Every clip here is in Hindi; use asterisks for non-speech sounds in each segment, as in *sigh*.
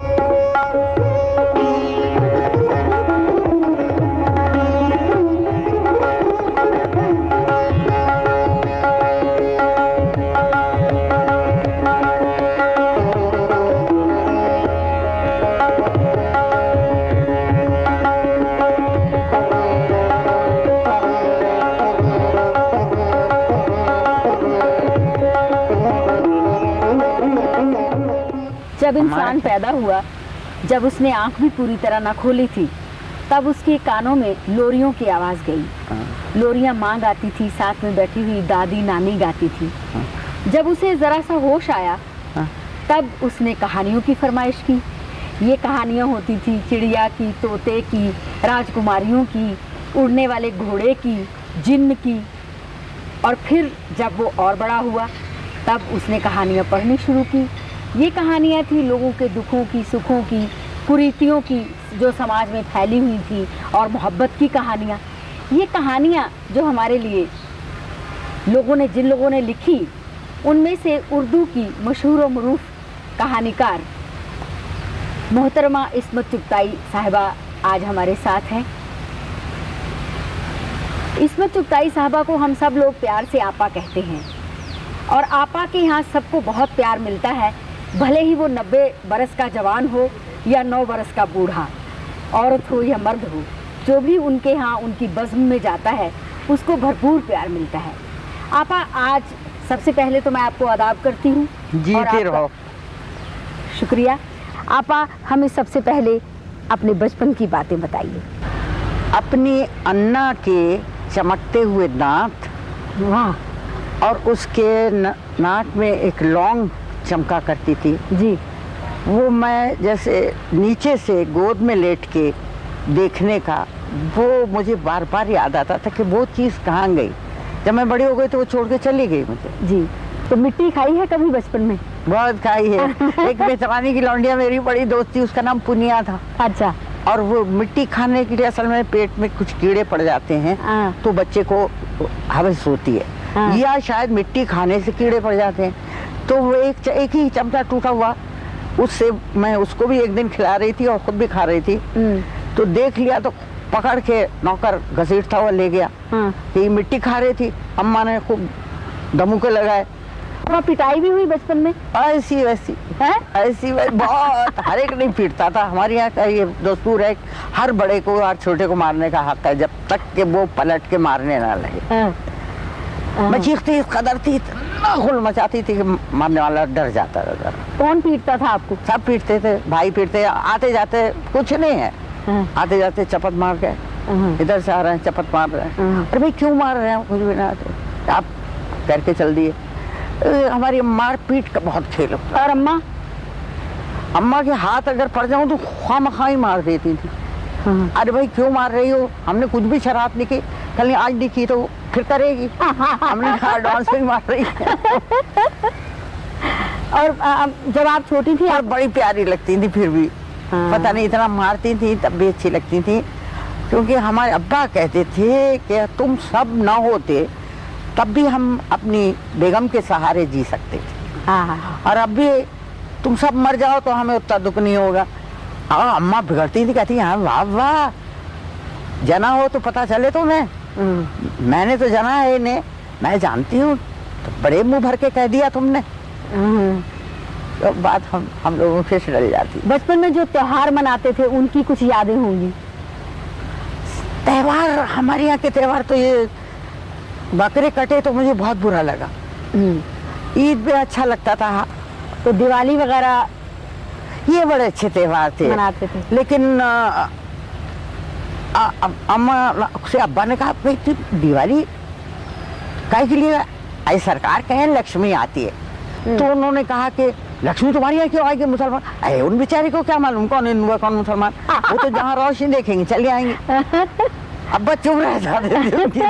जब इंसान पैदा हुआ। जब उसने आँख भी पूरी तरह ना खोली थी तब उसके कानों में लोरियों की आवाज़ गई। लोरियाँ माँ गाती थी साथ में बैठी हुई दादी नानी गाती थी। जब उसे जरा सा होश आया हाँ। तब उसने कहानियों की फरमाइश की। ये कहानियाँ होती थी चिड़िया की तोते की राजकुमारियों की उड़ने वाले घोड़े की जिन्न की। और फिर जब वो और बड़ा हुआ तब उसने कहानियाँ पढ़नी शुरू की। ये कहानियाँ थी लोगों के दुखों की, सुखों की, कुरीतियों की, जो समाज में फैली हुई थी और मोहब्बत की कहानियाँ। ये कहानियाँ जो हमारे लिए लोगों ने, जिन लोगों ने लिखी, उनमें से उर्दू की मशहूर मरूफ कहानीकार मोहतरमा इसमत चुगताई साहिबा आज हमारे साथ हैं। इसमत चुगताई साहबा को हम सब लोग प्यार से आपा कहते हैं और आपा के यहाँ सबको बहुत प्यार मिलता है। भले ही वो नब्बे बरस का जवान हो या नौ बरस का बूढ़ा औरत हो या मर्द हो जो भी उनके यहाँ उनकी बज़्म में जाता है उसको भरपूर प्यार मिलता है। आपा आज सबसे पहले तो मैं आपको आदाब करती हूँ जीते रहो शुक्रिया। आपा हमें सबसे पहले अपने बचपन की बातें बताइए। अपनी अन्ना के चमकते हुए दांत वाह। और उसके नाक में एक लौंग चमका करती थी। जी। वो मैं जैसे नीचे से गोद में लेट के देखने का वो मुझे बार बार याद आता था कि वो चीज़ कहाँ गई। जब मैं बड़ी हो गई तो वो छोड़ के चली गई मुझे। जी। तो मिट्टी खाई है कभी बचपन में? बहुत खाई है। *laughs* एक बेचवानी की लौंडिया मेरी बड़ी दोस्त थी उसका नाम पुनिया था। अच्छा। और वो मिट्टी खाने के लिए असल में पेट में कुछ कीड़े पड़ जाते हैं हाँ। तो बच्चे को हवस होती है। हाँ। या शायद मिट्टी खाने से कीड़े पड़ जाते हैं। तो वो एक एक ही चमचा टूटा हुआ। उससे मैं उसको भी एक दिन खिला रही थी और खुद भी खा रही थी। हम्म, तो देख लिया तो पकड़ के नौकर घसीटता हुआ ले गया। हाँ। ये मिट्टी खा रही थी। अम्मा ने खूब दमुके लगाए। वहाँ पिटाई भी हुई बचपन में? ऐसी वैसी। है? ऐसी वैसी बहुत। हर एक नहीं पीटता था। हमारे यहाँ का ये दस्तूर है हर बड़े को हर छोटे को मारने का हक है जब तक के वो पलट के मारने ना लगे। हाँ, हाँ। मैं चीखती इस कदर थी इतना गुल मचाती थी कि मारने वाला डर जाता था कौन पीटता था आपको? सब पीटते थे भाई पीटते आते जाते कुछ नहीं है। हाँ, आते जाते चपत मार के हाँ, इधर से आ रहे हैं चपत मार रहे हैं। हाँ। अरे भाई क्यों मार रहे हैं? कुछ भी ना आते। आप करके चल दिए। हमारी मार पीट का बहुत खेल और अम्मा? अम्मा के हाथ अगर पड़ जाऊँ तो खाम ही मार देती थी। हाँ, अरे भाई क्यों मार रही हो? हमने कुछ भी शराब नहीं की। कल आज की तो फिर करेगी। हमने कहा में मार रही और आ, जब आप छोटी थी और बड़ी प्यारी लगती थी फिर भी। हाँ। पता नहीं इतना मारती थी तब भी अच्छी लगती थी। क्योंकि हमारे अब्बा कहते थे कि तुम सब ना होते तब भी हम अपनी बेगम के सहारे जी सकते थे। हाँ हाँ। और अब भी तुम सब मर जाओ तो हमें उतना दुख नहीं होगा। अम्मा बिगड़ती थी कहती हाँ वाह वाह। जना हो तो पता चले तुम्हें। हम्म, मैंने तो जना है इन्हें। मैं जानती हूँ। तो बड़े मुँह भर के कह दिया तुमने। हम्म। तो बात हम हम लोगों से डल जाती बचपन में जो त्योहार मनाते थे उनकी कुछ यादें होंगी? त्योहार हमारे यहाँ के त्योहार तो ये बकरे कटे तो मुझे बहुत बुरा लगा। हम्म, ईद भी अच्छा लगता था। तो दिवाली वगैरह ये बड़े अच्छे त्योहार थे। मनाते थे। लेकिन अ, अम्मा से अब्बा ने कहा भाई तू दिवाली कह के लिए आई सरकार कहे लक्ष्मी आती है। तो उन्होंने कहा कि लक्ष्मी तुम्हारी यहाँ क्यों आएगी मुसलमान? अरे उन बेचारे को क्या मालूम कौन हिंदू है कौन मुसलमान? वो तो जहाँ रोशनी देखेंगे चले आएँगे। *laughs* अब बच्चों रह जाते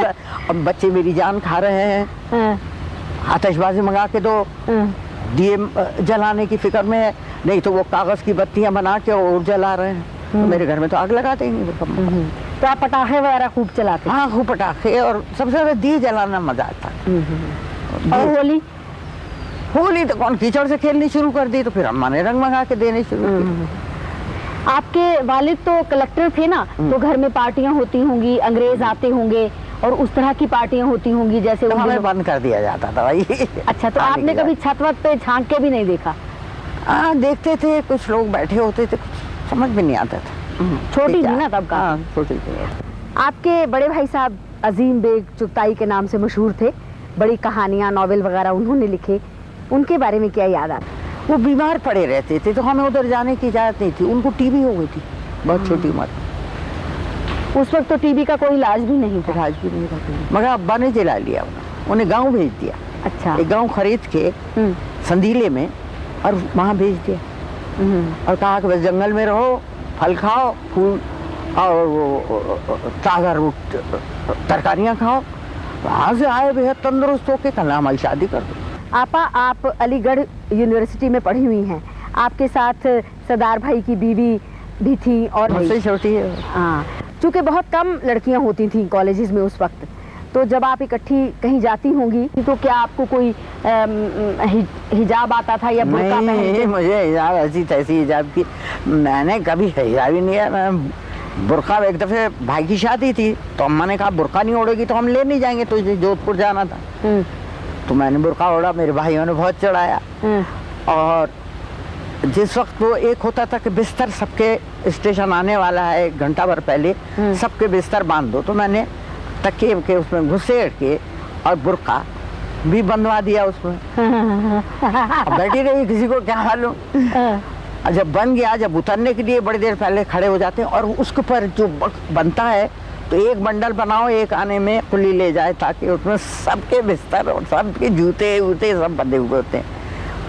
अब बच्चे मेरी जान खा रहे हैं। हाँ, आतशबाजी मंगा के दो। हाँ, दिए जलाने की फ़िक्र में है। नहीं तो वो कागज़ की बत्तियाँ बना के और जला रहे हैं। तो मेरे घर में तो आग लगा देंगे वो हम्म। तो आप पटाखे वगैरह खूब चलाते? हाँ खूब पटाखे और सबसे ज़्यादा दिए जलाना मज़ा आता है। और होली? होली तो कौन कीचड़ से खेलनी शुरू कर दी तो फिर अम्मा ने रंग मंगा के देने शुरू हम्म। आपके वालिद तो कलेक्टर थे ना तो घर में पार्टियाँ होती होंगी अंग्रेज़ आते होंगे और उस तरह की पार्टियाँ होती होंगी जैसे तो हमें बंद कर दिया जाता था भाई। अच्छा तो *laughs* आपने कभी छत वत पे झाँक के भी नहीं देखा? हाँ देखते थे कुछ लोग बैठे होते थे कुछ समझ में नहीं आता था। छोटी थी ना तब का। हाँ छोटी थी। आपके बड़े भाई साहब अजीम बेग चुगताई के नाम से मशहूर थे। बड़ी कहानियाँ नॉवेल वगैरह उन्होंने लिखे। उनके बारे में क्या याद आता? वो बीमार पड़े रहते थे तो हमें उधर जाने की इजाज़त नहीं थी। उनको टीबी हो गई थी। बहुत छोटी उम्र। उस वक्त तो टीबी का कोई इलाज भी नहीं था। इलाज भी नहीं था। मगर अब्बा ने जला लिया उन्हें। गाँव भेज दिया। अच्छा। एक गाँव खरीद के हम्म, संदीले में और वहाँ भेज दिया। हम्म, और कहा कि बस जंगल में रहो फल खाओ फूल और वो ताज़ा रूट तरकारियाँ खाओ। वहाँ से आए बेहद तंदुरुस्त होके कल हमारी शादी कर दो। आपा आप अलीगढ़ यूनिवर्सिटी में पढ़ी हुई हैं। आपके साथ सरदार भाई की बीवी भी थी और छोटी है। हाँ चूँकि बहुत कम लड़कियाँ होती थी कॉलेजेस में उस वक्त। तो जब आप इकट्ठी कहीं जाती होंगी तो क्या आपको कोई हिजाब आता था या बुर्का नहीं पहनते मुझे हिजाब ऐसी तैसी हिजाब की मैंने कभी हिजाब ही नहीं है मैं बुरखा एक दफे भाई की शादी थी तो अम्मा ने कहा बुरखा नहीं ओढ़ेगी तो हम ले नहीं जाएँगे तो जोधपुर जाना था। हम्म, तो मैंने बुरखा ओढ़ा मेरे भाइयों ने बहुत चढ़ाया। हम्म, और जिस वक्त वो एक होता था कि बिस्तर सबके स्टेशन आने वाला है एक घंटा भर पहले हम्म। सबके बिस्तर बाँध दो तो मैंने तकिए के उसमें घुसेड़ के और बुरका भी बंधवा दिया उसमें। बैठी रही किसी को क्या मालूम? हाँ, जब बन गया जब उतरने के लिए बड़ी देर पहले खड़े हो जाते हैं और उसके ऊपर जो बनता है तो एक बंडल बनाओ एक आने में पुली ले जाए ताकि उसमें सबके बिस्तर और सबके जूते वूते सब बंधे हुए होते हैं।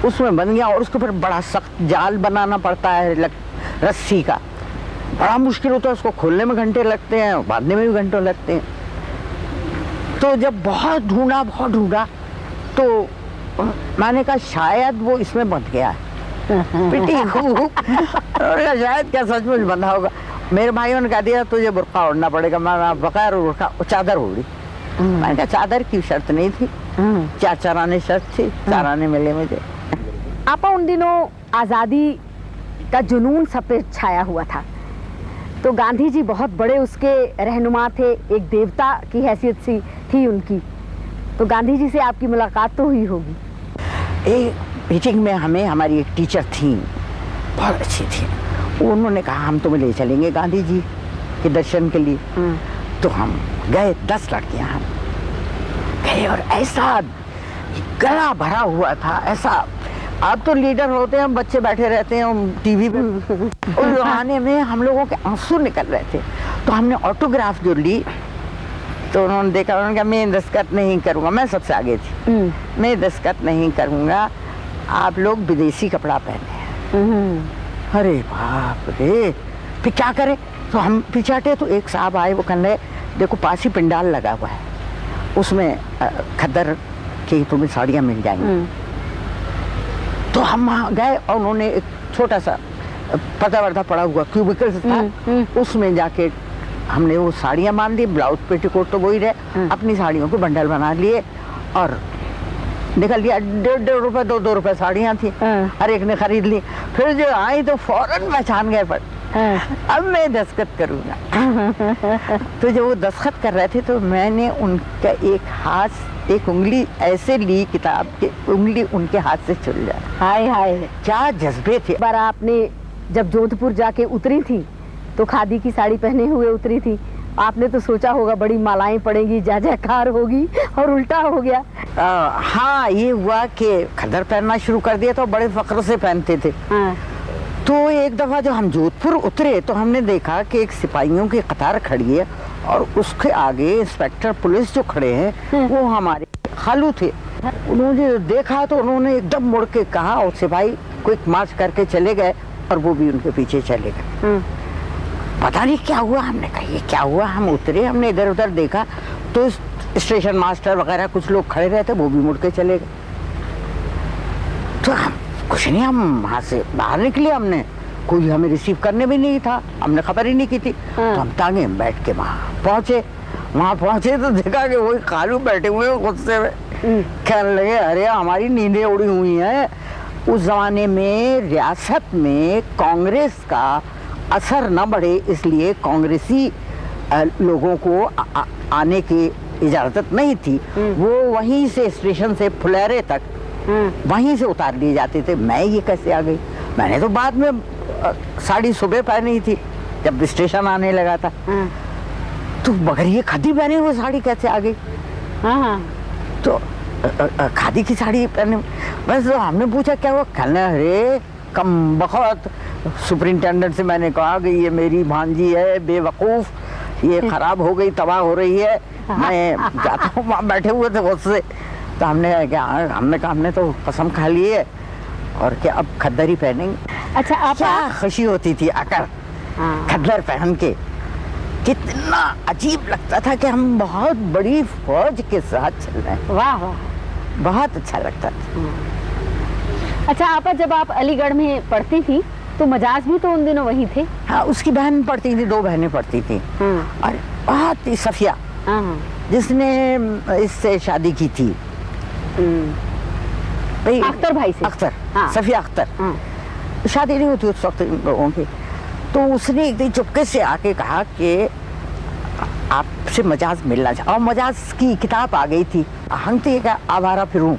उसमें बन गया और उसके ऊपर बड़ा सख्त जाल बनाना पड़ता है रस्सी का। बड़ा मुश्किल होता है उसको खोलने में घंटे लगते हैं बांधने में भी घंटे लगते हैं। तो जब बहुत ढूंढा बहुत ढूंढा तो मैंने कहा शायद वो इसमें बंध गया है। *laughs* पिटी और शायद क्या सचमुच बंधा होगा। मेरे भाइयों ने कह दिया तुझे बुरका ओढ़ना पड़ेगा। मैं बगैर बुरका चादर ओढ़ी। मैंने कहा चादर की शर्त नहीं थी। हम्म। चार चाराने शर्त थी। चाराने मिले मुझे। आपा उन दिनों आज़ादी का जुनून सब पे छाया हुआ था। तो गांधी जी बहुत बड़े उसके रहनुमा थे एक देवता की हैसियत सी थी उनकी। तो गांधी जी से आपकी मुलाकात तो हुई होगी। एक मीटिंग में हमें हमारी एक टीचर थी बहुत अच्छी थी। उन्होंने कहा हम तुम्हें ले चलेंगे गांधी जी के दर्शन के लिए। तो हम गए दस लड़कियाँ हम गए और ऐसा गला भरा हुआ था ऐसा अब तो लीडर होते हैं हम बच्चे बैठे रहते हैं टीवी पे। *laughs* उस जमाने में हम लोगों के आँसू निकल रहे थे। तो हमने ऑटोग्राफ जो ली तो उन्होंने देखा उन्होंने कहा मैं दस्तखत नहीं करूँगा मैं सबसे आगे थी। मैं दस्तखत नहीं करूँगा आप लोग विदेशी कपड़ा पहने अरे बाप रे फिर क्या करें? तो हम पीछे हटे तो एक साहब आए वो कहने देखो पास ही पंडाल लगा हुआ है। उसमें खद्दर की तुम्हें साड़ियाँ मिल जाएँगी। तो हम वहाँ गए और उन्होंने एक छोटा सा पता वर्दा पड़ा हुआ क्यूबिकल था। उसमें जाके हमने वो साड़ियाँ बाँध दी ब्लाउज पेटीकोट तो वही रहे। अपनी साड़ियों को बंडल बना लिए और निकल लिया डेढ़ डेढ़ रुपए दो दो रुपए साड़ियाँ थी। हाँ। हर एक ने खरीद ली। फिर जो आई तो फ़ौरन पहचान गए पर। अब मैं दस्खत करूँगा *laughs* तो जब वो दस्खत कर रहे थे तो मैंने उनका एक हाथ एक उंगली ऐसे ली किताब की उंगली उनके हाथ से चुल जाए हाय हाय। क्या जज्बे थे। बार आपने जब जोधपुर जाके उतरी थी तो खादी की साड़ी पहने हुए उतरी थी आपने तो सोचा होगा बड़ी मालाएँ पड़ेंगी जय जयकार होगी और उल्टा हो गया। आ, हाँ ये हुआ कि खदर पहनना शुरू कर दिया तो बड़े फख्र से पहनते थे। हाँ, तो एक दफ़ा जब हम जोधपुर उतरे तो हमने देखा कि एक सिपाहियों की कतार खड़ी है और उसके आगे इंस्पेक्टर पुलिस जो खड़े हैं वो हमारे खालू थे। उन्होंने देखा तो उन्होंने एकदम मुड़ के कहा और सिपाही क्विक मार्च करके चले गए और वो भी उनके पीछे चले गए। हम्म, पता नहीं क्या हुआ हमने कहा ये क्या हुआ? हम उतरे हमने इधर उधर देखा तो स्टेशन मास्टर वगैरह कुछ लोग खड़े रहे थे वो भी मुड़ के चले गए। तो हम कुछ नहीं हम वहाँ से बाहर निकले हमने। कोई हमें रिसीव करने भी नहीं था हमने खबर ही नहीं की थी। हाँ। तो हम तांगे बैठ के वहाँ पहुँचे। वहाँ पहुँचे तो देखा कि वही कालू बैठे हुए हैं गुस्से में। कहने लगे अरे हमारी नींदें उड़ी हुई हैं। उस जमाने में रियासत में कांग्रेस का असर न बढ़े इसलिए कांग्रेसी लोगों को आ, आ, आने की इजाज़त नहीं थी। वो वहीं से स्टेशन से फुलेरे तक वहीं से उतार लिए जाते थे। मैं ये कैसे आ गई? मैंने तो बाद में साड़ी सुबह पहनी थी जब स्टेशन आने लगा था। तो मगर ये खादी पहनी वो साड़ी कैसे आ गई? हाँ तो अ, अ, खादी की साड़ी पहने बस तो हमने पूछा क्या वो कहना अरे कम बहुत सुपरिंटेंडेंट से मैंने कहा कि ये मेरी भांजी है बेवकूफ़। ये खराब हो गई तबाह हो रही है। मैं जाता हूँ वहाँ बैठे हुए थे उससे। तो हमने क्या हमने कहा हमने तो कसम खा ली है। और क्या अब खद्दरी पहनेंगे। अच्छा आप क्या खुशी होती थी आकर हाँ। खद्दर पहन के। कितना अजीब लगता था कि हम बहुत बड़ी फौज के साथ चल रहे हैं। वाह वाह। बहुत अच्छा लगता था। अच्छा आपा जब आप अलीगढ़ में पढ़ती थी तो मजाज भी तो उन दिनों वही थे? हाँ उसकी बहन पढ़ती थी दो बहनें पढ़ती थी। हाँ। और बहुत ही सफिया। हाँ। जिसने इससे शादी की थी। भाई अख्तर भाई से। अख्तर हाँ। सफिया अख्तर। हाँ। शादी नहीं होती उस वक्त इन लोगों की। तो उसने एक दिन चुपके से आके कहा कि आपसे मजाज मिलना चाह और मजाज की किताब आ गई थी। हंगती का आवारा फिरूं।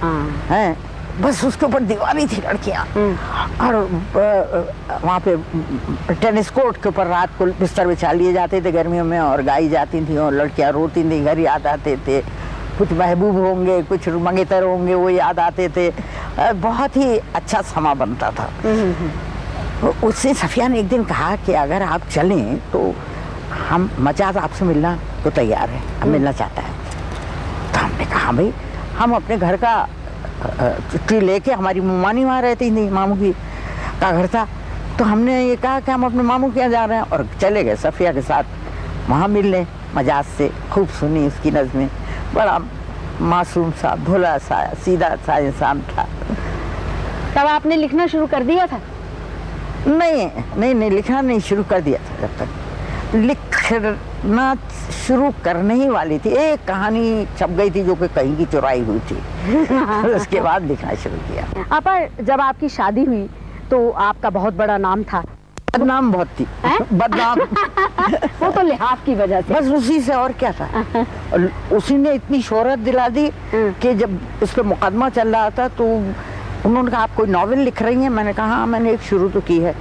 हाँ। हैं? बस उसके ऊपर दीवानी थी लड़कियाँ। और अ, वहाँ पे टेनिस कोर्ट के ऊपर रात को बिस्तर बिछा लिए जाते थे गर्मियों में और गाई जाती थी और लड़कियाँ रोती थी घर याद आते थे। कुछ महबूब होंगे कुछ मंगेतर होंगे वो याद आते थे। बहुत ही अच्छा समा बनता था। तो उससे सफिया ने एक दिन कहा कि अगर आप चलें तो हम मजाज आपसे मिलना तो तैयार है। हम मिलना चाहता है। तो हमने कहा भाई हम अपने घर का छुट्टी लेके हमारी मानी वहाँ रहती थी मामू की का घर था। तो हमने ये कहा कि हम अपने मामू के यहाँ जा रहे हैं और चले गए सफिया के साथ। वहाँ मिलने मजाज से खूब सुनी उसकी नज़में। बड़ा मासूम सा भोला सा सीधा सा इंसान था। तब आपने लिखना शुरू कर दिया था? नहीं नहीं नहीं लिखना नहीं शुरू कर दिया था जब तक। लिखना शुरू करने ही वाली थी। एक कहानी छप गई थी जो कि कहीं की चुराई हुई थी। उसके बाद लिखना शुरू किया। आपा जब आपकी शादी हुई तो आपका बहुत बड़ा नाम था। बदनाम बहुत थी। बदनाम। *laughs* वो तो लिहाज की वजह से। बस उसी से और क्या था? और उसी ने इतनी शोहरत दिला दी हम्म। कि जब उस पर मुकदमा चल रहा था तो उन्होंने कहा आप कोई नॉवेल लिख रही हैं? मैंने कहा हाँ मैंने एक शुरू तो की है।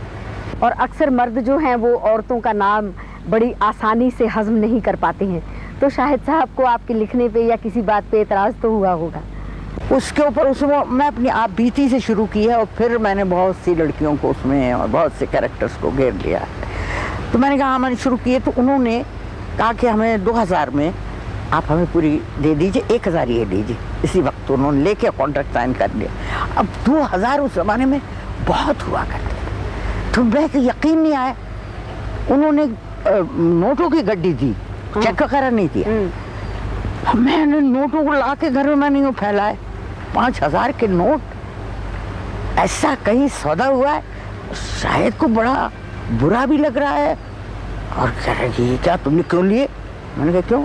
और अक्सर मर्द जो हैं वो औरतों का नाम बड़ी आसानी से हजम नहीं कर पाते हैं। तो शाहिद साहब को आपके लिखने पे या किसी बात पे एतराज़ तो हुआ होगा। उसके ऊपर उसमें मैं अपनी आप बीती से शुरू की है और फिर मैंने बहुत सी लड़कियों को उसमें और बहुत से कैरेक्टर्स को घेर लिया है। तो मैंने कहा हाँ मैंने शुरू किए तो उन्होंने कहा कि हमें 2000 में आप हमें पूरी दे दीजिए एक हज़ार ये दीजिए। इसी वक्त उन्होंने लेके कॉन्ट्रैक्ट साइन कर लिया। अब 2000 उस ज़माने में बहुत हुआ करते तो मैं कि यकीन नहीं आया। उन्होंने नोटों की गड्डी दी चेक वगैरह नहीं दिया। मैंने नोटों को ला के घर में मैंने यूँ फैलाए पाँच हज़ार के नोट। ऐसा कहीं सौदा हुआ है शायद को बड़ा बुरा भी लग रहा है। और कह रहे ये क्या तुमने क्यों लिए? मैंने कहा क्यों?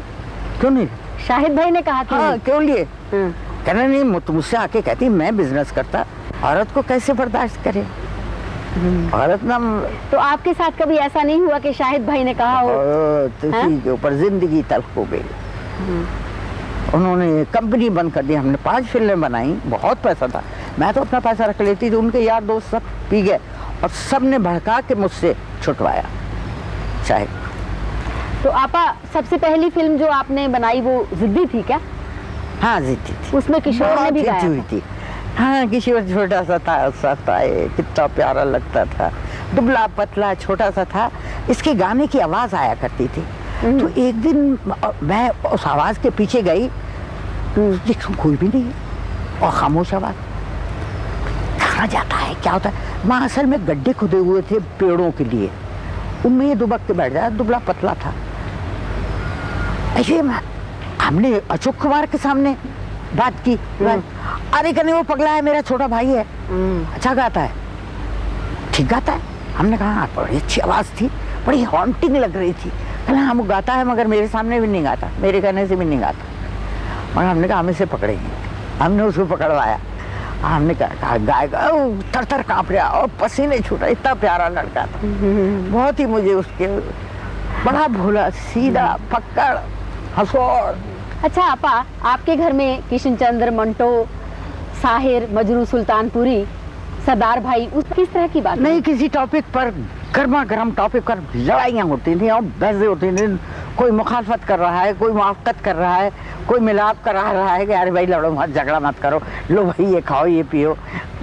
क्यों नहीं शाहिद भाई ने कहा कि हाँ क्यों लिए? हम्म, कह रहे नहीं मुझ- मुझसे आके कहती मैं बिज़नेस करता। औरत को कैसे बर्दाश्त करे? औरत ना तो आपके साथ कभी ऐसा नहीं हुआ कि शाहिद भाई ने कहा हो? हाँ? के ऊपर ज़िंदगी तल्ख हो गई। उन्होंने कंपनी बंद कर दी हमने पाँच फ़िल्में बनाई बहुत पैसा था। मैं तो अपना पैसा रख लेती थी उनके यार दोस्त सब पी गए और सबने भड़का के मुझसे छुटवाया शायद तो आपा सबसे पहली फ़िल्म जो आपने बनाई वो जिद्दी थी क्या? हाँ जिद्दी थी। उसमें किशोर ने भी गाया हुई थी। हाँ किशोर छोटा सा था सा था कितना प्यारा लगता था। दुबला पतला छोटा सा था। इसके गाने की आवाज़ आया करती थी। तो एक दिन मैं उस आवाज़ के पीछे गई देखूँ कोई भी नहीं है और खामोश आवाज़ कहाँ जाता है क्या होता है? वहाँ असल में गड्ढे खुदे हुए थे पेड़ों के लिए। उनमें ये दुबक के बैठ जाया दुबला पतला था। ऐसे हमने अशोक कुमार के सामने बात की। अरे कहने वो पगला है मेरा छोटा भाई है। हम्म, अच्छा गाता है। ठीक गाता है? हमने कहा हाँ बड़ी अच्छी आवाज़ थी बड़ी हॉन्टिंग लग रही थी। कहना हम गाता है मगर मेरे सामने भी नहीं गाता मेरे कहने से भी नहीं गाता। और हमने कहा हम इसे पकड़ेंगे। हमने उसको पकड़वाया। हमने कहा, गाय थर थर काँप रहा और पसीने छूट इतना प्यारा लड़का था। बहुत ही मुझे उसके बड़ा भोला सीधा पक्कड़ हंसौड़। अच्छा आपा आपके घर में किशन चंद्र मंटो साहिर मजरू सुल्तानपुरी सरदार भाई उस किस तरह की बात नहीं किसी टॉपिक पर गर्मा गर्म टॉपिक पर लड़ाइयाँ होती थी और बहसें होती थी। कोई मुखालफत कर रहा है कोई मुआफ़त कर रहा है कोई मिलाप कर रहा है कि अरे भाई लड़ो मत झगड़ा मत करो लो भाई ये खाओ ये पियो।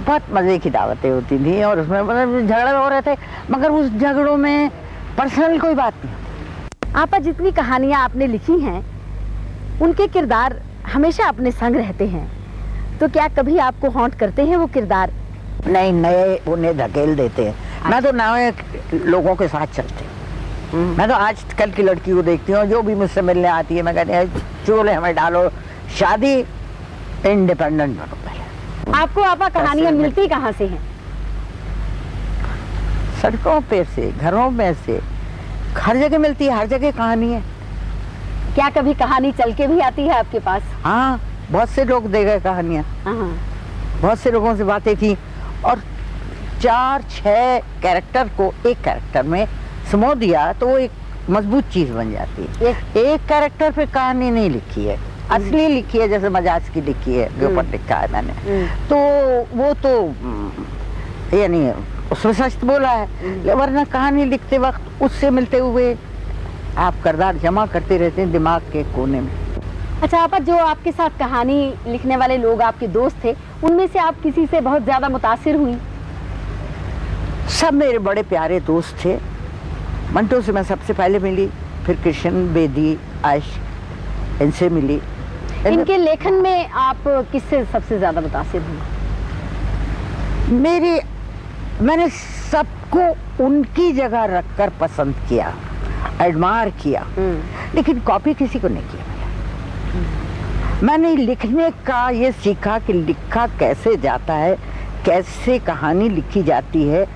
बहुत मज़े की दावतें होती थी और उसमें मतलब झगड़े हो रहे थे मगर उस झगड़ों में पर्सनल कोई बात नहीं आपा जितनी कहानियाँ आपने लिखी हैं उनके किरदार हमेशा अपने संग रहते हैं। तो क्या कभी आपको हॉन्ट करते हैं वो किरदार? नहीं नए उन्हें धकेल देते हैं। मैं तो नए लोगों के साथ चलती हूँ। मैं तो आज कल की लड़की को देखती हूँ जो भी मुझसे मिलने आती है मैं कहती हूँ चोले हमें डालो शादी इंडिपेंडेंट बनो पहले। आपको आपा कहानियाँ मिलती कहाँ से हैं? सड़कों पे से घरों में से हर जगह मिलती है हर जगह कहानी है। क्या कभी कहानी चल के भी आती है आपके पास? हाँ बहुत से लोग दे गए कहानियाँ। हाँ। बहुत से लोगों से बातें थी और चार छह कैरेक्टर को एक कैरेक्टर में समो दिया तो वो एक मज़बूत चीज़ बन जाती है। एक- एक कैरेक्टर पे कहानी नहीं लिखी है। असली लिखी है जैसे मजाज की लिखी है जो ऊपर लिखा है मैंने। हम्म। तो वो तो हम्म, यानी उसमें सच बोला है। वरना कहानी लिखते वक्त उससे मिलते हुए आप करदार जमा करते रहते हैं दिमाग के कोने में। अच्छा आपा जो आपके साथ कहानी लिखने वाले लोग आपके दोस्त थे उनमें से आप किसी से बहुत ज़्यादा मुतासिर हुई? सब मेरे बड़े प्यारे दोस्त थे। मंटो से मैं सबसे पहले मिली फिर कृष्ण बेदी आश इनसे मिली। इनके लेखन में आप किससे सबसे ज़्यादा मुतासिर हुई? मेरे मैंने सबको उनकी जगह रखकर पसंद किया एडमायर किया लेकिन कॉपी किसी को नहीं किया मैंने लिखने का ये सीखा कि लिखा कैसे जाता है कैसे कहानी लिखी जाती है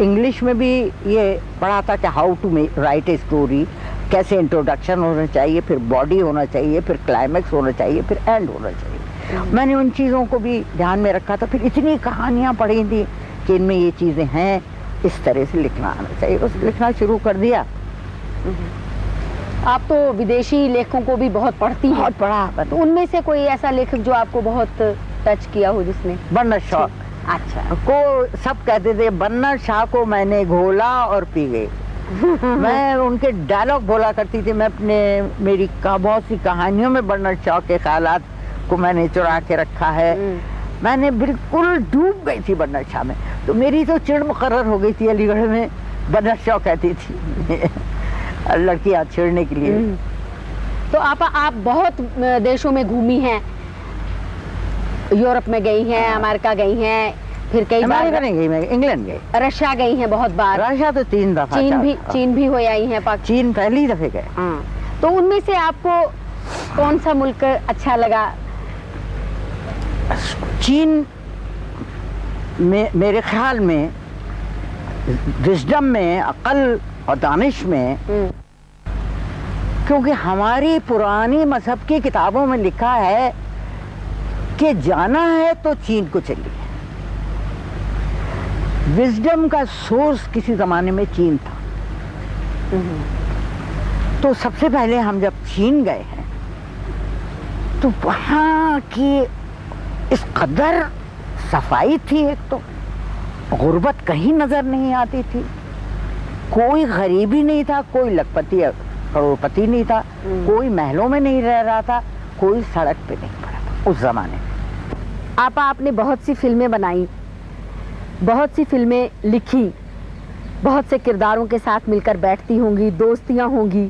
इंग्लिश में भी ये पढ़ा था कि how to write a story कैसे इंट्रोडक्शन होना चाहिए फिर बॉडी होना चाहिए फिर क्लाइमैक्स होना चाहिए फिर एंड होना चाहिए। मैंने उन चीज़ों को भी ध्यान में रखा था फिर इतनी कहानियाँ पढ़ी थी कि इनमें ये चीज़ें हैं इस तरह से लिखना आना चाहिए। बस लिखना शुरू कर दिया। आप तो विदेशी लेखकों को भी बहुत पढ़ती हैं। बहुत पढ़ा। तो उनमें से कोई ऐसा लेखक जो आपको बहुत टच किया हो जिसने? बन्ना शौक अच्छा। को सब कहते थे बन्ना शाह को मैंने घोला और पी गई *laughs* मैं उनके डायलॉग बोला करती थी मैं अपने मेरी बहुत सी कहानियों में बन्ना शाह के ख्यालात को मैंने चुरा के रखा है। हम्म। मैंने बिल्कुल डूब गई थी बन्ना शाह में। तो मेरी तो चिड़ मुकर हो गई थी अलीगढ़ में बन्ना शाह कहती थी। *laughs* लड़कियाँ छेड़ने के लिए। हम्म। तो आप आप बहुत देशों में घूमी हैं। यूरोप में गई हैं अमेरिका गई हैं फिर कई बार नहीं गई मैं इंग्लैंड गई। रशिया गई हैं बहुत बार। रशिया तो तीन दफ़ा चीन भी। चीन भी हो आई हैं पाक चीन पहली दफे गए। हाँ। तो उनमें से आपको कौन सा मुल्क अच्छा लगा? चीन में मेरे ख्याल में विजडम में अकल और दानिश में हम्म, क्योंकि हमारी पुरानी मज़हब की किताबों में लिखा है कि जाना है तो चीन को चलिए विजडम का सोर्स किसी जमाने में चीन था। तो सबसे पहले हम जब चीन गए हैं तो वहाँ की इस कदर सफ़ाई थी एक तो। गुर्बत कहीं नज़र नहीं आती थी। कोई गरीबी नहीं था कोई लखपति करोड़पति नहीं था हम्म। कोई महलों में नहीं रह रहा था कोई सड़क पे नहीं पड़ा था। उस जमाने में। आपा आपने बहुत सी फ़िल्में बनाई, बहुत सी फ़िल्में लिखी, बहुत से किरदारों के साथ मिलकर बैठती होंगी, दोस्तियाँ होंगी,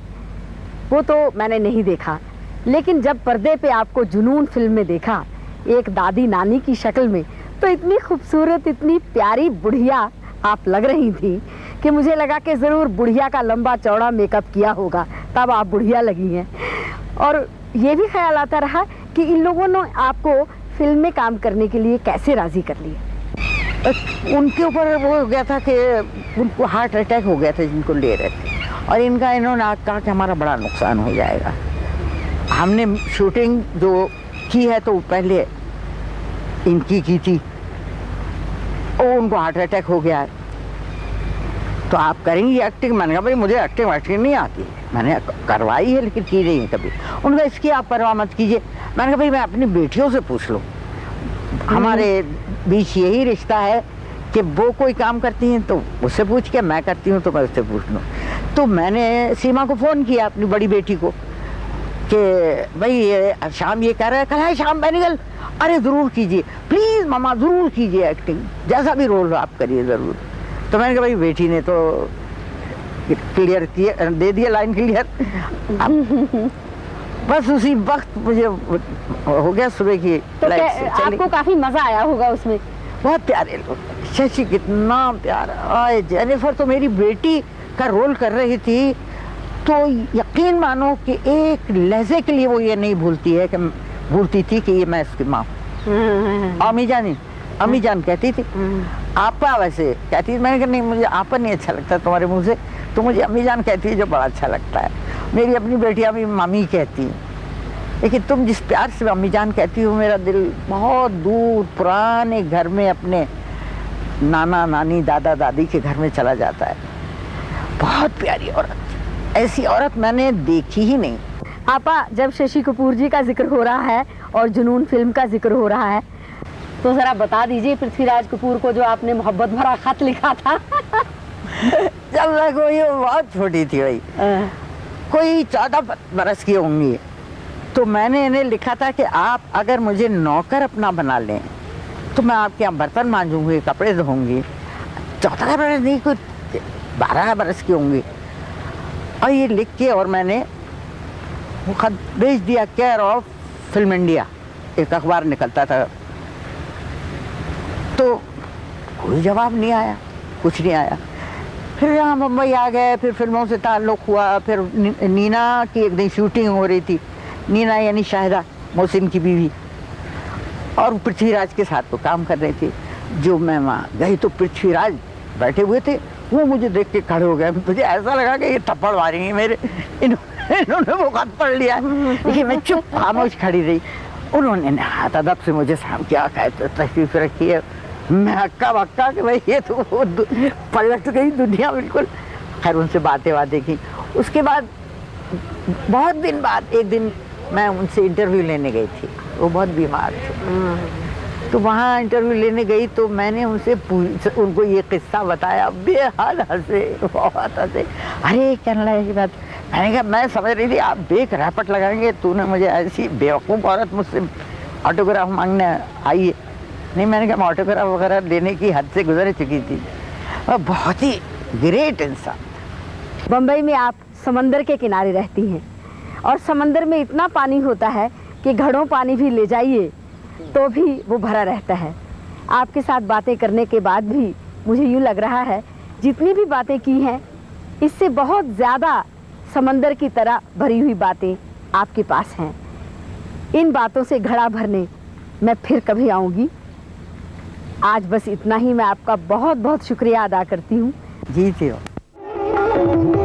वो तो मैंने नहीं देखा। लेकिन जब पर्दे पे आपको जुनून फ़िल्म में देखा, एक दादी नानी की शक्ल में तो इतनी खूबसूरत, इतनी प्यारी बुढ़िया आप लग रही थी कि मुझे लगा कि ज़रूर बुढ़िया का लंबा चौड़ा मेकअप किया होगा, तब आप बुढ़िया लगी हैं। और ये भी ख्याल आता रहा कि इन लोगों ने आपको फ़िल्म में काम करने के लिए कैसे राज़ी कर बस उनके ऊपर वो हो गया था कि उनको हार्ट अटैक हो गया था, जिनको ले रहे थे। और इनका इन्होंने कहा कि हमारा बड़ा नुकसान हो जाएगा। हमने शूटिंग जो की है तो पहले इनकी की थी। और उनको हार्ट अटैक हो गया। तो आप करेंगी एक्टिंग मैंने कहा, भाई, मुझे एक्टिंग वैक्टिंग नहीं आती। मैंने करवाई है, लेकिन की नहीं है कभी। उनका इसकी आप परवाह मत कीजिए। मैंने कहा, भाई, मैं अपनी बेटियों से पूछ लूँ। हमारे बीच यही रिश्ता है कि वो कोई काम करती हैं तो उससे पूछ के मैं करती हूँ तो मैं उससे पूछ लूँ। तो मैंने सीमा को फ़ोन किया अपनी बड़ी बेटी को कि, भाई, ये शाम ये कह रहा है, कल है शाम बैनिगल अरे, ज़रूर कीजिए। प्लीज़ मामा ज़रूर कीजिए एक्टिंग। जैसा भी रोल आप करिए ज़रूर। तो मैंने कहा, भाई, बेटी ने तो क्लियर किया दे दिया लाइन क्लियर बस उसी वक्त मुझे हो गया सुबह की तो। आपको काफ़ी मज़ा आया होगा उसमें? बहुत प्यारे लोग। शशि कितना प्यारा। आए जेनिफर तो मेरी बेटी का रोल कर रही थी। तो यकीन मानो कि एक लहजे के लिए वो ये नहीं भूलती है कि भूलती थी कि ये मैं इसकी माँ हूँ। अम्मी जानी अम्मी जान कहती थी आपा वैसे कहती थी मैंने कहा नहीं मुझे आपा नहीं अच्छा लगता तुम्हारे मुँह से। तो मुझे अम्मी जान कहती है जो बड़ा अच्छा लगता है। मेरी अपनी बेटियाँ भी मामी कहती हैं। लेकिन तुम जिस प्यार से अम्मी जान कहती हो मेरा दिल बहुत दूर पुराने घर में अपने नाना नानी दादा दादी के घर में चला जाता है। बहुत प्यारी औरत। ऐसी औरत मैंने देखी ही नहीं। आपा जब शशि कपूर जी का ज़िक्र हो रहा है और जुनून फ़िल्म का ज़िक्र हो रहा है तो जरा बता दीजिए पृथ्वीराज कपूर को जो आपने मोहब्बत भरा खत लिखा था। जब मैं कोई बहुत छोटी थी भाई कोई चौदह बरस की होंगी तो मैंने इन्हें लिखा था कि आप अगर मुझे नौकर अपना बना लें तो मैं आपके यहाँ बर्तन मांजूँगी कपड़े धोंगी चौदह बरस नहीं कोई बारह बरस की होंगी। और ये लिख के और मैंने वो खत भेज दिया केयर ऑफ़ फ़िल्म इंडिया एक अखबार निकलता था। तो कोई जवाब नहीं आया, कुछ नहीं आया। फिर यहाँ मुंबई आ गए, फिर फ़िल्मों से ताल्लुक़ हुआ, फिर नीना की एक दिन शूटिंग हो रही थी। नीना यानी शाहिदा, मोहसिन की बीवी। और पृथ्वीराज के साथ वो काम कर रहे थे। जो मैं वहाँ गई तो पृथ्वीराज बैठे हुए थे। वो मुझे देख के खड़े हो गए। मुझे ऐसा लगा कि ये थप्पड़ मारेंगे मेरे। इन्होंने वो खत पढ़ लिया। है। लेकिन मैं चुप खामोश खड़ी रही। उन्होंने हाथ अदब से मुझे साम क्या तशरीफ़ रखी है। मैं हक्का बक्का कि भाई ये तो पलट गई दुनिया बिल्कुल। खैर उनसे बातें बातें की। उसके बाद बहुत दिन बाद एक दिन मैं उनसे इंटरव्यू लेने गई थी। वो बहुत बीमार थे। तो वहाँ इंटरव्यू लेने गई तो मैंने उनसे उनको ये किस्सा बताया। बेहाल हंसे बहुत हंसे। अरे कहने लगे की बात मैंने कहा मैं समझ रही थी आप बेक रैपट लगाएँगे तूने मुझे ऐसी बेवकूफ़ औरत मुझसे ऑटोग्राफ मांगने आई है। नहीं, मैंने कहा ऑटोग्राफ वगैरह देने की हद से गुजर चुकी थी। और बहुत ही ग्रेट इंसान बम्बई में आप समंदर के किनारे रहती हैं और समंदर में इतना पानी होता है कि घड़ों पानी भी ले जाइए तो भी वो भरा रहता है। आपके साथ बातें करने के बाद भी मुझे यूँ लग रहा है, जितनी भी बातें की हैं, इससे बहुत ज़्यादा समंदर की तरह भरी हुई बातें आपके पास हैं। इन बातों से घड़ा भरने मैं फिर कभी आऊँगी। आज बस इतना ही। मैं आपका बहुत बहुत शुक्रिया अदा करती हूँ। जी हो